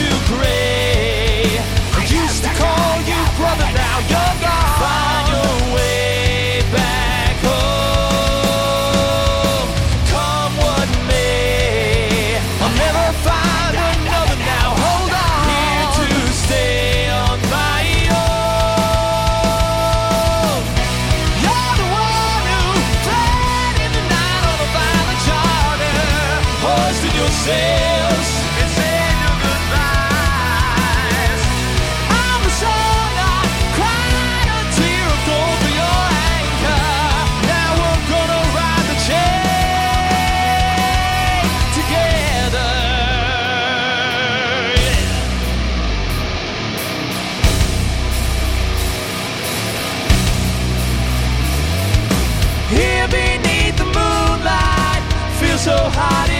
too gray. I used to call you brother, now you're gone. Find your way back home. Come what may, I'll never find another. Now hold on, here to stay on my own. You're the one who fled in the night on a violent charter, hoisting your sails. So hot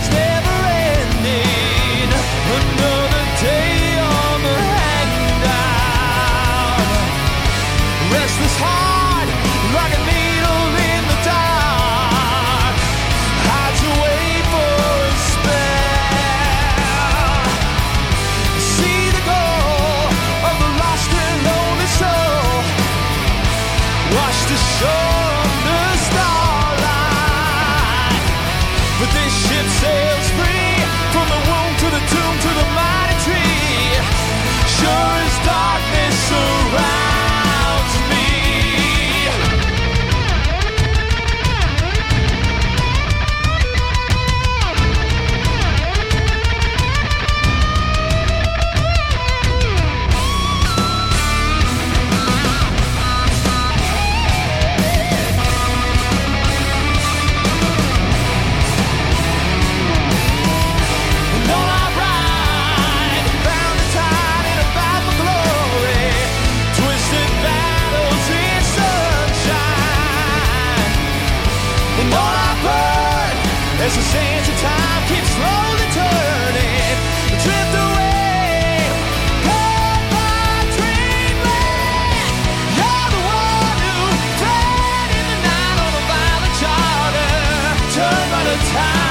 to show. The sands of time keep slowly turning. Drift away, caught by. You're the one who in the night on a violent charter. By the tide.